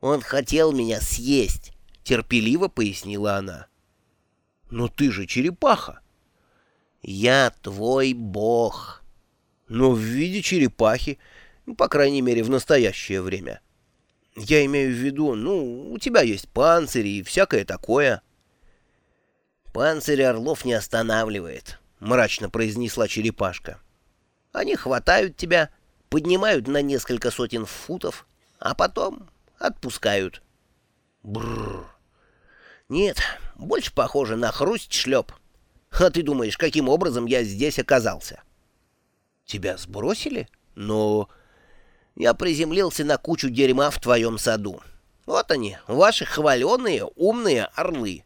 «Он хотел меня съесть», — терпеливо пояснила она. «Но ты же черепаха». «Я твой бог». «Но в виде черепахи, ну, по крайней мере, в настоящее время. Я имею в виду, ну, у тебя есть панцирь и всякое такое». «Панцирь орлов не останавливает», — мрачно произнесла черепашка. «Они хватают тебя, поднимают на несколько сотен футов, а потом отпускают». Бррр. Нет, больше похоже на хрусть-шлеп. А ты думаешь, каким образом я здесь оказался? Тебя сбросили? Но я приземлился на кучу дерьма в твоем саду. Вот они, ваши хваленые умные орлы.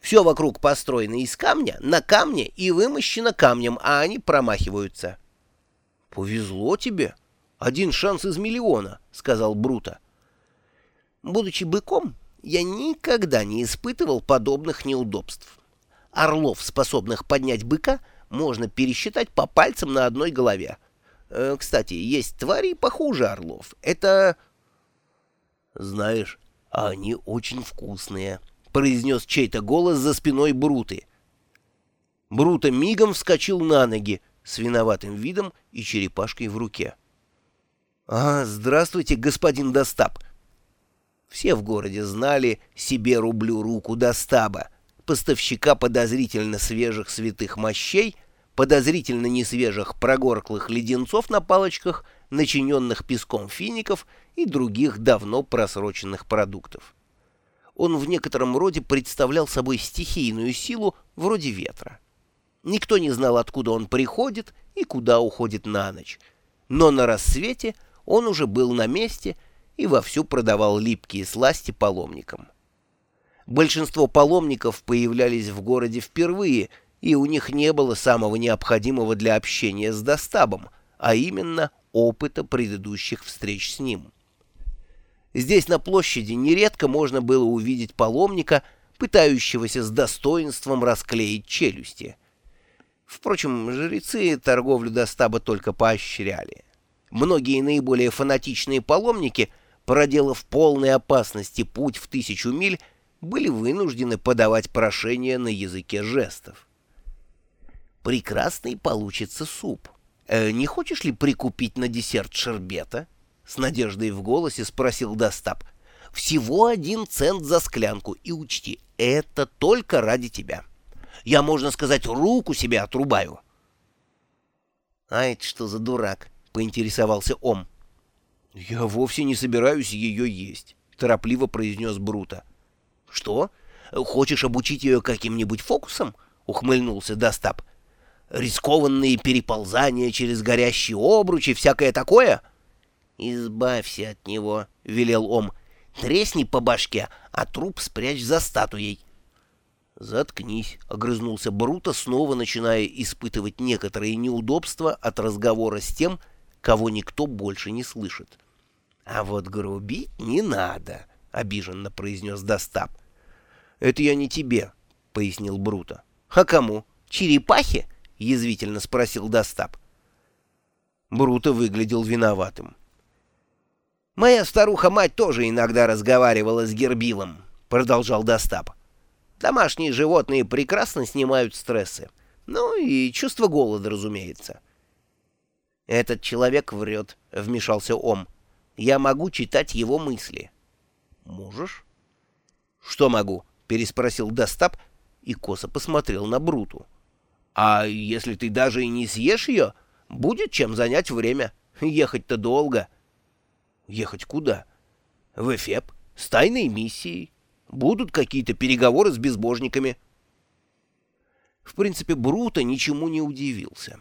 Все вокруг построено из камня, на камне и вымощено камнем, а они промахиваются. — Повезло тебе. Один шанс из миллиона, — сказал Брута. Будучи быком, я никогда не испытывал подобных неудобств. Орлов, способных поднять быка, можно пересчитать по пальцам на одной голове. Э, кстати, есть твари похуже орлов. Это... Знаешь, они очень вкусные, — произнес чей-то голос за спиной Бруты. Брута мигом вскочил на ноги с виноватым видом и черепашкой в руке. — А, здравствуйте, господин Достап. Все в городе знали себе рублю руку Достаба, поставщика подозрительно свежих святых мощей, подозрительно несвежих прогорклых леденцов на палочках, начиненных песком фиников и других давно просроченных продуктов. Он в некотором роде представлял собой стихийную силу вроде ветра. Никто не знал, откуда он приходит и куда уходит на ночь. Но на рассвете он уже был на месте и вовсю продавал липкие сласти паломникам. Большинство паломников появлялись в городе впервые, и у них не было самого необходимого для общения с Достабом, а именно опыта предыдущих встреч с ним. Здесь на площади нередко можно было увидеть паломника, пытающегося с достоинством расклеить челюсти. Впрочем, жрецы торговлю Достаба только поощряли. Многие наиболее фанатичные паломники, проделав полной опасности путь в тысячу миль, были вынуждены подавать прошение на языке жестов. «Прекрасный получится суп. Э, не хочешь ли прикупить на десерт шербета?» С надеждой в голосе спросил Достап. «Всего один цент за склянку, и учти, это только ради тебя. Я, можно сказать, руку себе отрубаю». «А это что за дурак?» — поинтересовался Ом. «Я вовсе не собираюсь ее есть», — торопливо произнес Брута. «Что? Хочешь обучить ее каким-нибудь фокусам?» — ухмыльнулся Достап. «Рискованные переползания через горящие обручи, всякое такое?» «Избавься от него», — велел Ом. «Тресни по башке, а труп спрячь за статуей». «Заткнись», — огрызнулся Бруто, снова начиная испытывать некоторые неудобства от разговора с тем, кого никто больше не слышит. «А вот грубить не надо», — обиженно произнес Достап. «Это я не тебе», — пояснил Бруто. «А кому? Черепахе?» — язвительно спросил Достап. Бруто выглядел виноватым. «Моя старуха-мать тоже иногда разговаривала с Гербилом», — продолжал Достап. «Домашние животные прекрасно снимают стрессы. Ну и чувство голода, разумеется». «Этот человек врет», — вмешался Ом. «Я могу читать его мысли». «Можешь?» «Что могу?» — переспросил Достап и косо посмотрел на Бруту. «А если ты даже и не съешь ее, будет чем занять время. Ехать-то долго». «Ехать куда?» «В Эфеп, с тайной миссией. Будут какие-то переговоры с безбожниками». В принципе, Брута ничему не удивился.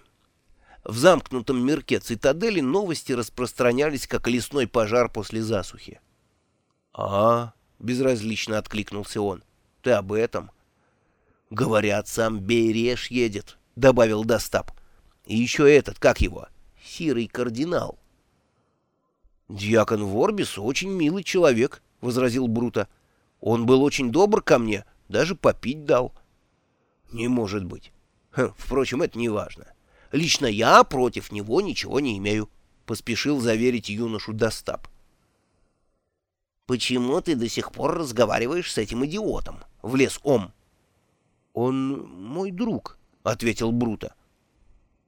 В замкнутом мирке цитадели новости распространялись, как лесной пожар после засухи. «А, — безразлично откликнулся он. — Ты об этом? — Говорят, сам Бейреш едет, — добавил Достап. — И еще этот, как его? Сирый кардинал. — Дьякон Ворбис очень милый человек, — возразил Брута. — Он был очень добр ко мне, даже попить дал. — Не может быть. Хм, впрочем, это не важно. Лично я против него ничего не имею, — поспешил заверить юношу Достап. «Почему ты до сих пор разговариваешь с этим идиотом?» — влез Ом. «Он мой друг», — ответил Бруто.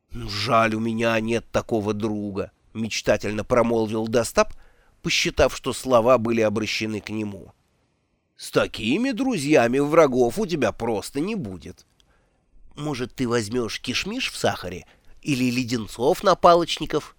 «Жаль, у меня нет такого друга», — мечтательно промолвил Достап, посчитав, что слова были обращены к нему. «С такими друзьями врагов у тебя просто не будет». «Может, ты возьмешь кишмиш в сахаре или леденцов на палочников?»